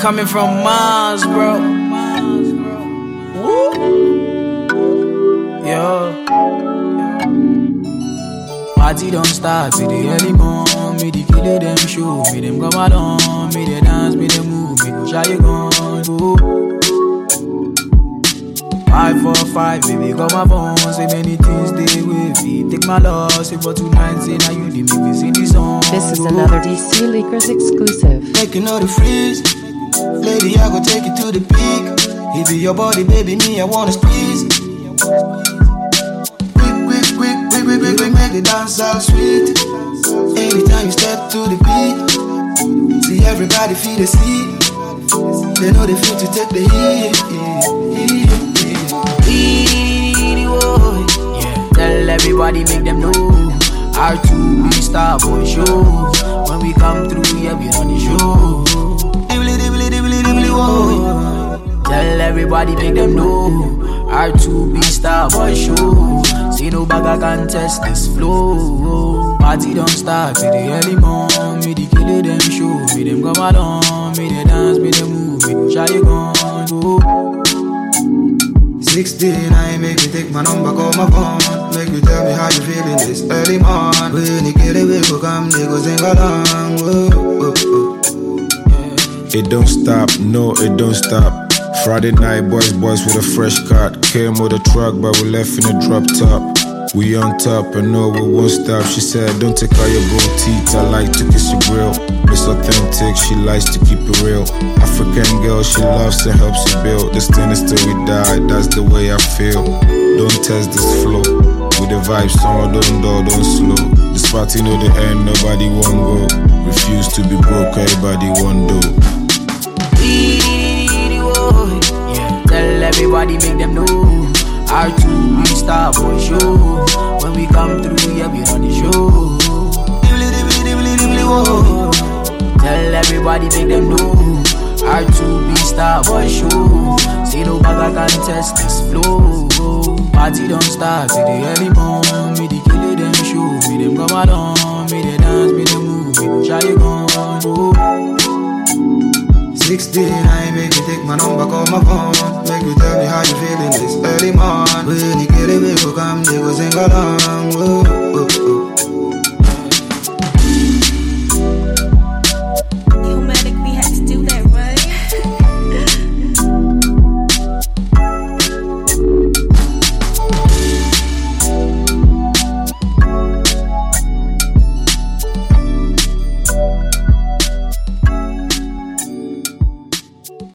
coming from Mars, bro. Woo. Yo. Party don't start till the early morn. Me the killer them show, me them come along, me they dance, me they move, me go shy you gone, go. Five four five, baby, got my phone. Say many things they with me. Take my loss, say but tonight, say now you make me sing this song. This is another DC Leakers exclusive. Making all the freeze. Lady, I go take you to the peak. It be your body, baby, me, I wanna squeeze. Quick, quick, quick, quick, quick, quick, quick, make the dance all sweet. Anytime you step to the beat, see everybody feel the seat. They know they feel to take the heat. Yeah. Tell everybody, make them know. R2 be star boy show. When we come through, yeah, we on the show. Tell everybody, make them know. R2 be star boy show. See no bag can test this flow. Party don't start till the early morn. Me the killer them show. Me them come along. Me they dance, me they move. Me you gone. Go. 69, make me take my number, call my phone. Make you tell me how you feeling this early morning. When you get we go come, they go sing along. Whoa, oh, oh, whoa, oh. whoa. It don't stop, no, it don't stop. Friday night, boys, boys with a fresh cut. Came with a truck, but we left in a drop top. We on top, and no, we won't stop. She said, Don't take out your gold teeth, I like to kiss your grill. It's authentic, she likes to keep it real. African girl, she loves and helps you build. This thing is till we die, that's the way I feel. Don't test this flow. With the vibes, on, don't do, don't slow. This party know the end, nobody won't go. Refuse to be broke, everybody won't do. Beady boy. Yeah. Tell everybody, make them know. R2 be star boy show. When we come through, yeah, we on the show. Tell everybody, make them know. R2 be star boy show. See no bag can test this flow. Party don't start till the early morn. Me the killer them show. Me them come along. Me they dance, me they move. Me shy you gone. Oh. 69, make me take my number, call my phone.